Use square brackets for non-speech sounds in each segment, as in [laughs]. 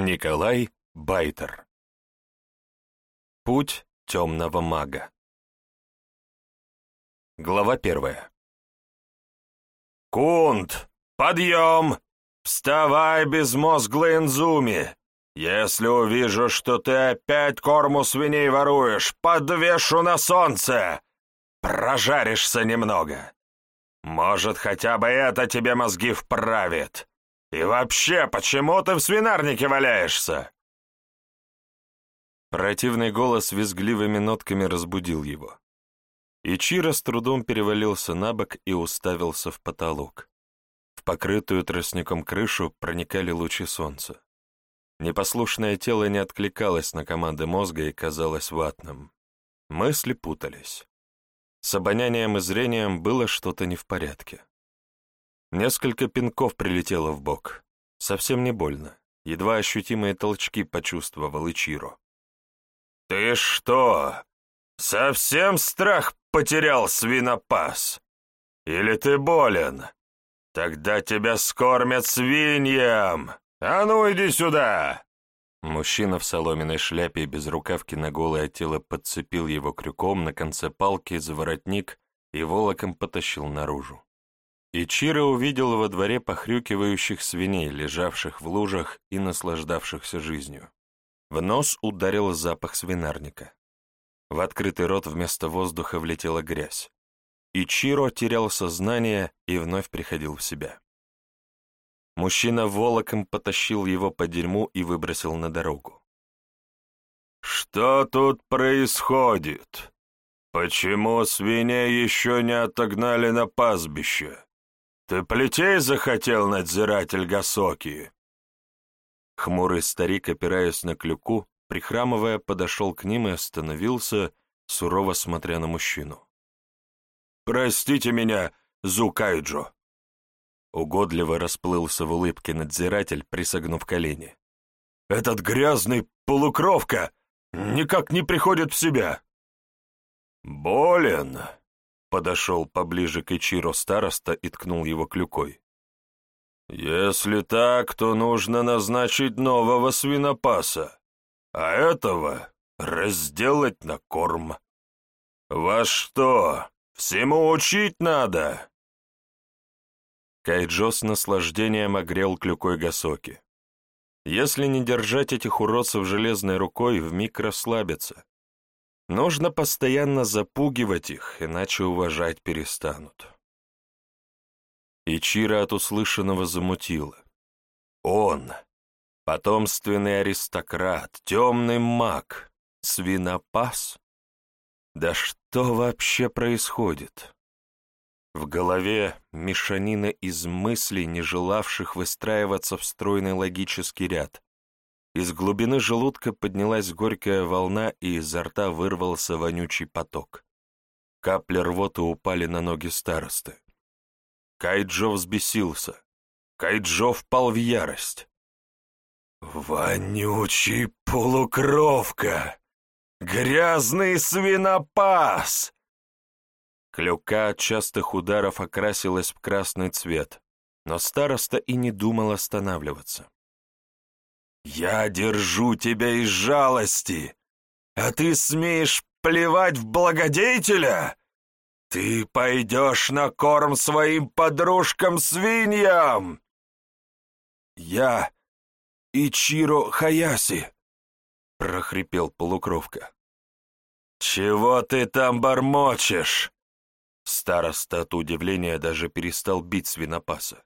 Николай Байтер Путь темного мага Глава первая «Кунт, подъем! Вставай, безмозглый Инзуми! Если увижу, что ты опять корму свиней воруешь, подвешу на солнце! Прожаришься немного! Может, хотя бы это тебе мозги вправит!» «И вообще, почему ты в свинарнике валяешься?» Противный голос визгливыми нотками разбудил его. Ичиро с трудом перевалился на бок и уставился в потолок. В покрытую тростником крышу проникали лучи солнца. Непослушное тело не откликалось на команды мозга и казалось ватным. Мысли путались. С обонянием и зрением было что-то не в порядке. Несколько пинков прилетело в бок. Совсем не больно. Едва ощутимые толчки почувствовал Ичиро. «Ты что, совсем страх потерял, свинопас? Или ты болен? Тогда тебя скормят свиньям! А ну иди сюда!» Мужчина в соломенной шляпе и без рукавки на голое тело подцепил его крюком на конце палки за воротник и волоком потащил наружу. И Чиро увидел во дворе похрюкивающих свиней, лежавших в лужах и наслаждавшихся жизнью. В нос ударил запах свинарника. В открытый рот вместо воздуха влетела грязь. И Чиро терял сознание и вновь приходил в себя. Мужчина волоком потащил его по дерьму и выбросил на дорогу. «Что тут происходит? Почему свиней еще не отогнали на пастбище?» «Ты плетей захотел, надзиратель Гасоки?» Хмурый старик, опираясь на клюку, прихрамывая, подошел к ним и остановился, сурово смотря на мужчину. «Простите меня, Зукайджо!» Угодливо расплылся в улыбке надзиратель, присогнув колени. «Этот грязный полукровка никак не приходит в себя!» «Болен!» Подошел поближе к Ичиро староста и ткнул его клюкой. «Если так, то нужно назначить нового свинопаса, а этого разделать на корм. Вас что, всему учить надо?» Кайджо с наслаждением огрел клюкой Гасоки. Если не держать этих уродцев железной рукой, вмиг расслабятся. Нужно постоянно запугивать их, иначе уважать перестанут. И Чира от услышанного замутила. Он, потомственный аристократ, темный маг, свинопас? Да что вообще происходит? В голове мешанина из мыслей, не желавших выстраиваться в стройный логический ряд. Из глубины желудка поднялась горькая волна, и изо рта вырвался вонючий поток. Капли рвоты упали на ноги старосты. Кайджо взбесился. Кайджо впал в ярость. «Вонючий полукровка! Грязный свинопас!» Клюка от частых ударов окрасилась в красный цвет, но староста и не думал останавливаться. «Я держу тебя из жалости, а ты смеешь плевать в благодетеля? Ты пойдешь на корм своим подружкам-свиньям!» «Я Ичиро Хаяси», — прохрипел полукровка. «Чего ты там бормочешь?» Староста от удивления даже перестал бить свинопаса.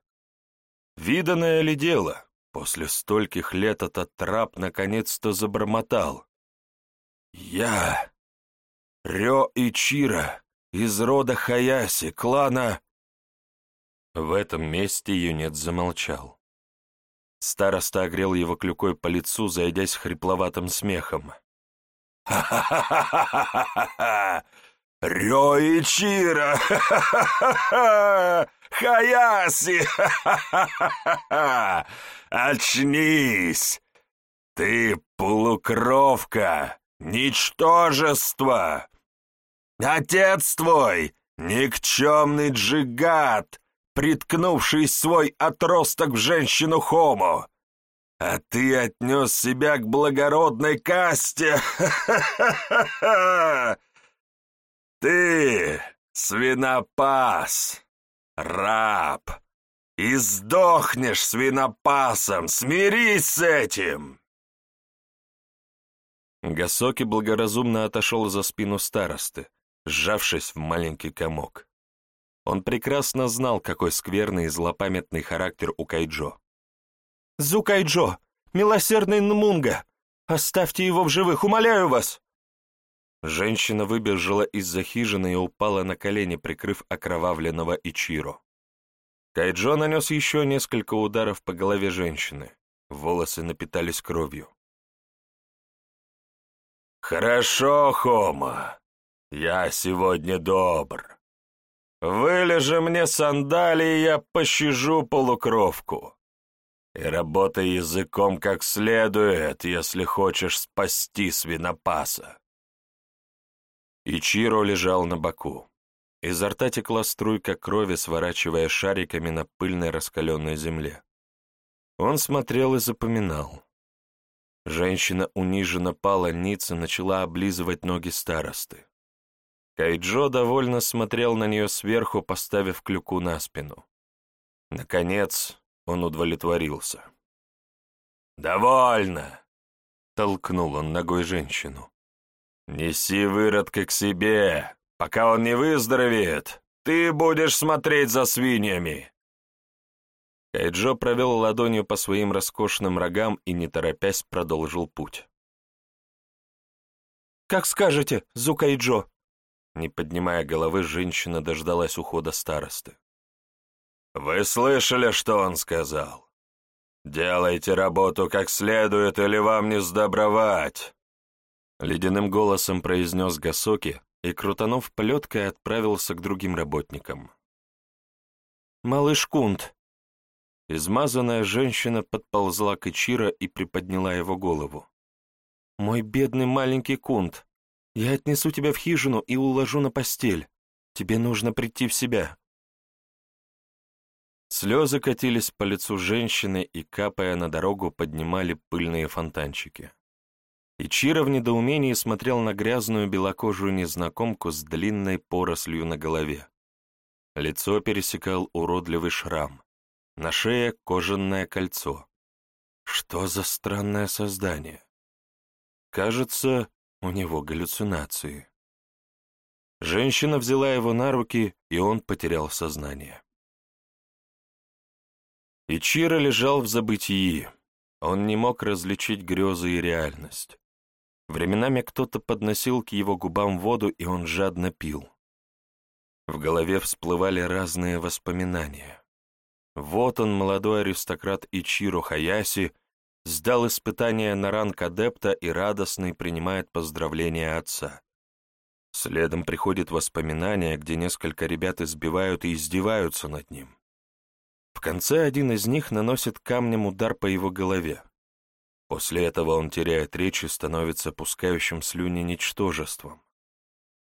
Виданное ли дело? После стольких лет этот трап наконец-то забормотал. «Я, Рё Ичира, из рода Хаяси, клана...» В этом месте юнец замолчал. Староста огрел его клюкой по лицу, зайдясь хрипловатым смехом. «Ха-ха-ха-ха-ха-ха! Рёичира! [laughs] Хаяси! [laughs] Очнись! Ты полукровка, ничтожество! Отец твой — никчемный джигат, приткнувший свой отросток в женщину Хому! А ты отнес себя к благородной касте! [laughs] Ты свинопас, раб, и сдохнешь свинопасом, смирись с этим!» Гасоки благоразумно отошел за спину старосты, сжавшись в маленький комок. Он прекрасно знал, какой скверный и злопамятный характер у Кайджо. «Зукайджо! Милосердный Нмунга! Оставьте его в живых, умоляю вас!» Женщина выбежала из-за хижины и упала на колени, прикрыв окровавленного Ичиро. Кайджо нанес еще несколько ударов по голове женщины. Волосы напитались кровью. «Хорошо, Хома, я сегодня добр. Вылежи мне сандалии, я пощажу полукровку. И работай языком как следует, если хочешь спасти свинопаса». Ичиро лежал на боку. Изо рта текла струйка крови, сворачивая шариками на пыльной раскаленной земле. Он смотрел и запоминал. Женщина униженно пала ниц и начала облизывать ноги старосты. Кайджо довольно смотрел на нее сверху, поставив клюку на спину. Наконец он удовлетворился. «Довольно!» — толкнул он ногой женщину. «Неси выродка к себе, пока он не выздоровеет, ты будешь смотреть за свиньями!» Кайджо провел ладонью по своим роскошным рогам и, не торопясь, продолжил путь. «Как скажете, Зукайджо!» Не поднимая головы, женщина дождалась ухода старосты. «Вы слышали, что он сказал? Делайте работу как следует, или вам не сдобровать!» Ледяным голосом произнес Гасоки и, крутанув плеткой, отправился к другим работникам. «Малыш Кунт!» Измазанная женщина подползла к Ичиро и приподняла его голову. «Мой бедный маленький Кунт, я отнесу тебя в хижину и уложу на постель. Тебе нужно прийти в себя». Слезы катились по лицу женщины и, капая на дорогу, поднимали пыльные фонтанчики. Ичиро в недоумении смотрел на грязную белокожую незнакомку с длинной порослью на голове. Лицо пересекал уродливый шрам. На шее кожаное кольцо. Что за странное создание? Кажется, у него галлюцинации. Женщина взяла его на руки, и он потерял сознание. Ичиро лежал в забытии. Он не мог различить грезы и реальность. Временами кто-то подносил к его губам воду, и он жадно пил. В голове всплывали разные воспоминания. Вот он, молодой аристократ Ичиро Хаяси, сдал испытание на ранг адепта и радостный принимает поздравления отца. Следом приходит воспоминание, где несколько ребят избивают и издеваются над ним. В конце один из них наносит камнем удар по его голове. После этого он теряет речь и становится пускающим слюни ничтожеством.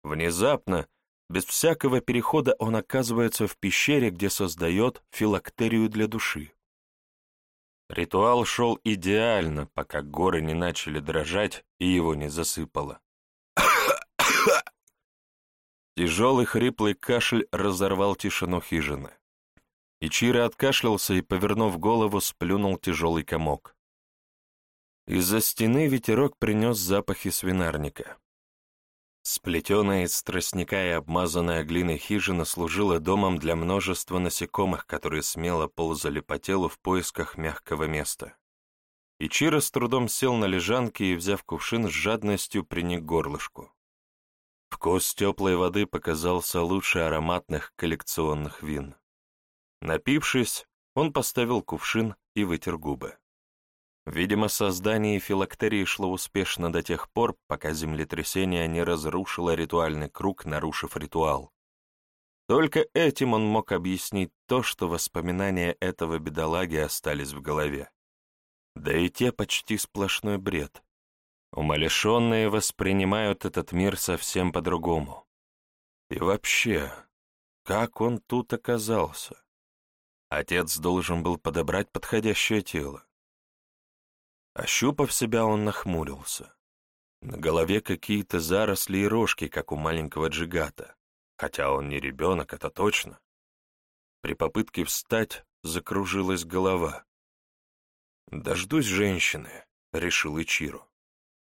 Внезапно, без всякого перехода, он оказывается в пещере, где создает филактерию для души. Ритуал шел идеально, пока горы не начали дрожать и его не засыпало. [coughs] Тяжелый хриплый кашель разорвал тишину хижины. Ичиро откашлялся и, повернув голову, сплюнул тяжелый комок. Из-за стены ветерок принес запахи свинарника. Сплетенная из тростника и обмазанная глиной хижина служила домом для множества насекомых, которые смело ползали по телу в поисках мягкого места. И Чиро с трудом сел на лежанке и, взяв кувшин, с жадностью приник горлышку. Вкус теплой воды показался лучше ароматных коллекционных вин. Напившись, он поставил кувшин и вытер губы. Видимо, создание филактерии шло успешно до тех пор, пока землетрясение не разрушило ритуальный круг, нарушив ритуал. Только этим он мог объяснить то, что воспоминания этого бедолаги остались в голове. Да и те почти сплошной бред. Умалишенные воспринимают этот мир совсем по-другому. И вообще, как он тут оказался? Отец должен был подобрать подходящее тело. Ощупав себя, он нахмурился. На голове какие-то заросли и рожки, как у маленького джигата, хотя он не ребенок, это точно. При попытке встать закружилась голова. «Дождусь женщины», — решил Ичиро.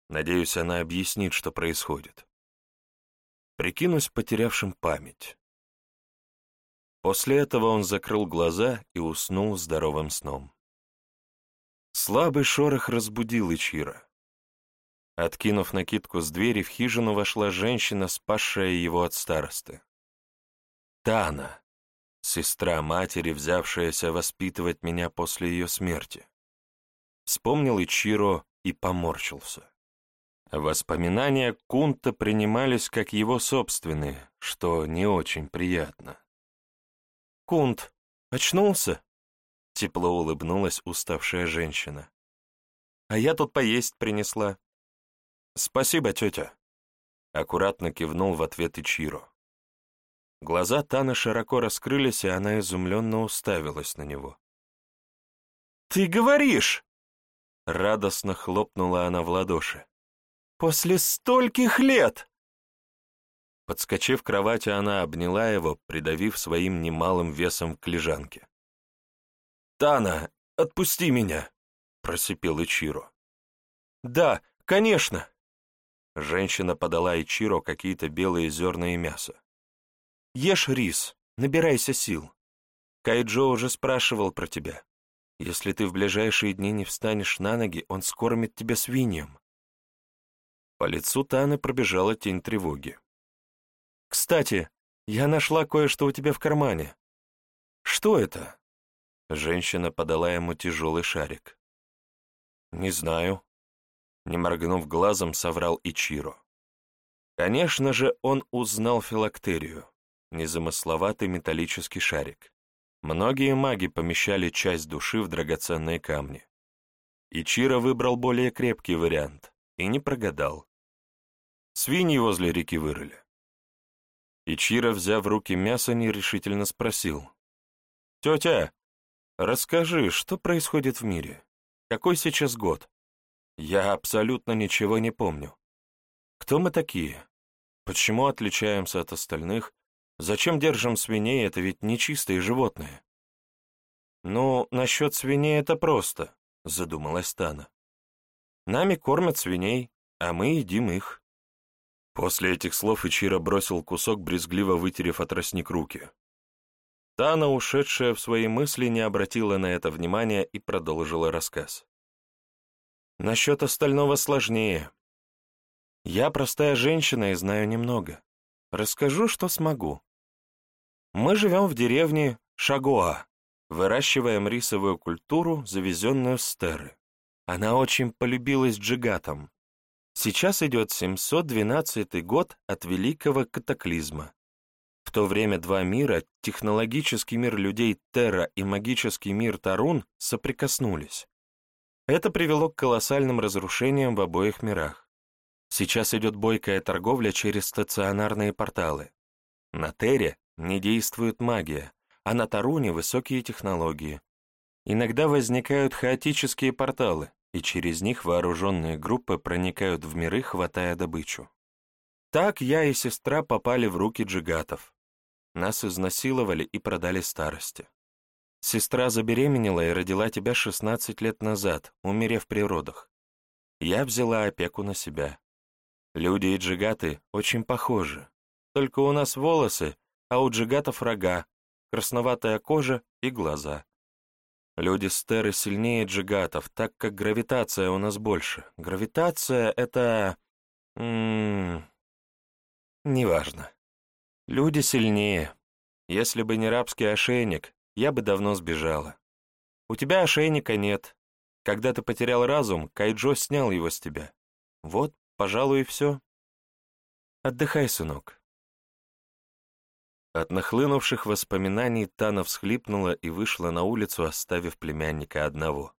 «Надеюсь, она объяснит, что происходит». Прикинусь потерявшим память. После этого он закрыл глаза и уснул здоровым сном. Слабый шорох разбудил Ичира. Откинув накидку с двери, в хижину вошла женщина, спасшая его от старосты. Тана, сестра матери, взявшаяся воспитывать меня после ее смерти. Вспомнил Ичиро и поморщился. Воспоминания Кунта принимались как его собственные, что не очень приятно. «Кунт, очнулся?» — тепло улыбнулась уставшая женщина. «А я тут поесть принесла». «Спасибо, тетя», — аккуратно кивнул в ответ Ичиро. Глаза Таны широко раскрылись, и она изумленно уставилась на него. «Ты говоришь!» Радостно хлопнула она в ладоши. «После стольких лет!» Подскочив к кровати, она обняла его, придавив своим немалым весом к лежанке. «Тана, отпусти меня!» — просипел Ичиро. «Да, конечно!» Женщина подала Ичиро какие-то белые зерна и мясо. «Ешь рис, набирайся сил. Кайджо уже спрашивал про тебя. Если ты в ближайшие дни не встанешь на ноги, он скормит тебя свиньям». По лицу Таны пробежала тень тревоги. «Кстати, я нашла кое-что у тебя в кармане». «Что это?» Женщина подала ему тяжелый шарик. «Не знаю», — не моргнув глазом, соврал Ичиро. Конечно же, он узнал филактерию, незамысловатый металлический шарик. Многие маги помещали часть души в драгоценные камни. Ичиро выбрал более крепкий вариант и не прогадал. Свиньи возле реки вырыли. Ичиро, взяв в руки мясо, нерешительно спросил. «Тетя, расскажи, что происходит в мире? Какой сейчас год? Я абсолютно ничего не помню. Кто мы такие? Почему отличаемся от остальных? Зачем держим свиней, это ведь нечистые животные?» «Ну, насчет свиней это просто», — задумалась Тана. «Нами кормят свиней, а мы едим их». После этих слов Ичиро бросил кусок, брезгливо вытерев от руки. Тана, ушедшая в свои мысли, не обратила на это внимания и продолжила рассказ. «Насчет остального сложнее. Я простая женщина и знаю немного. Расскажу, что смогу. Мы живем в деревне Шагуа, выращиваем рисовую культуру, завезенную с Терры. Она очень полюбилась джигатам, Сейчас идет 712 год от Великого Катаклизма. В то время два мира, технологический мир людей Терра и магический мир Тарун, соприкоснулись. Это привело к колоссальным разрушениям в обоих мирах. Сейчас идет бойкая торговля через стационарные порталы. На Терре не действует магия, а на Таруне высокие технологии. Иногда возникают хаотические порталы, и через них вооруженные группы проникают в миры, хватая добычу. Так я и сестра попали в руки джигатов. Нас изнасиловали и продали старости. Сестра забеременела и родила тебя 16 лет назад, умерев при родах. Я взяла опеку на себя. Люди и джигаты очень похожи. Только у нас волосы, а у джигатов рога, красноватая кожа и глаза. Люди Стеры сильнее джигатов, так как гравитация у нас больше. Гравитация — это... М -м неважно. Люди сильнее. Если бы не рабский ошейник, я бы давно сбежала. У тебя ошейника нет. Когда ты потерял разум, Кайджо снял его с тебя. Вот, пожалуй, и все. Отдыхай, сынок. От нахлынувших воспоминаний Тана всхлипнула и вышла на улицу, оставив племянника одного.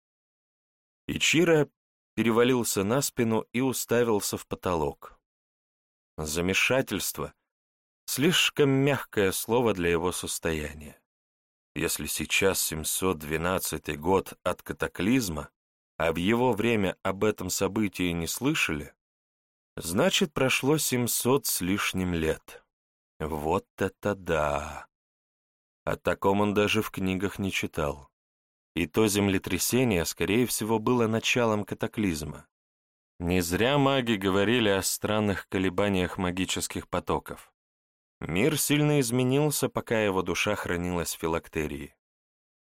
Ичиро перевалился на спину и уставился в потолок. Замешательство — слишком мягкое слово для его состояния. Если сейчас 712 год от катаклизма, а в его время об этом событии не слышали, значит, прошло семьсот с лишним лет. Вот это да! О таком он даже в книгах не читал. И то землетрясение, скорее всего, было началом катаклизма. Не зря маги говорили о странных колебаниях магических потоков. Мир сильно изменился, пока его душа хранилась в филактерии.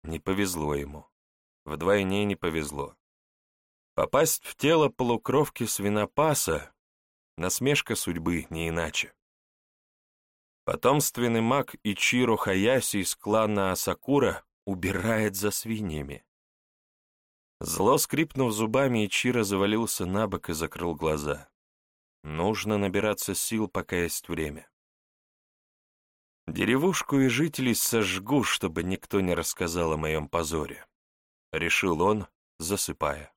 Не повезло ему. Вдвойне не повезло. Попасть в тело полукровки свинопаса — насмешка судьбы, не иначе. Потомственный маг Ичиро Хаяси из клана Асакура убирает за свиньями. Зло скрипнув зубами, Ичиро завалился на бок и закрыл глаза. Нужно набираться сил, пока есть время. Деревушку и жителей сожгу, чтобы никто не рассказал о моем позоре, — решил он, засыпая.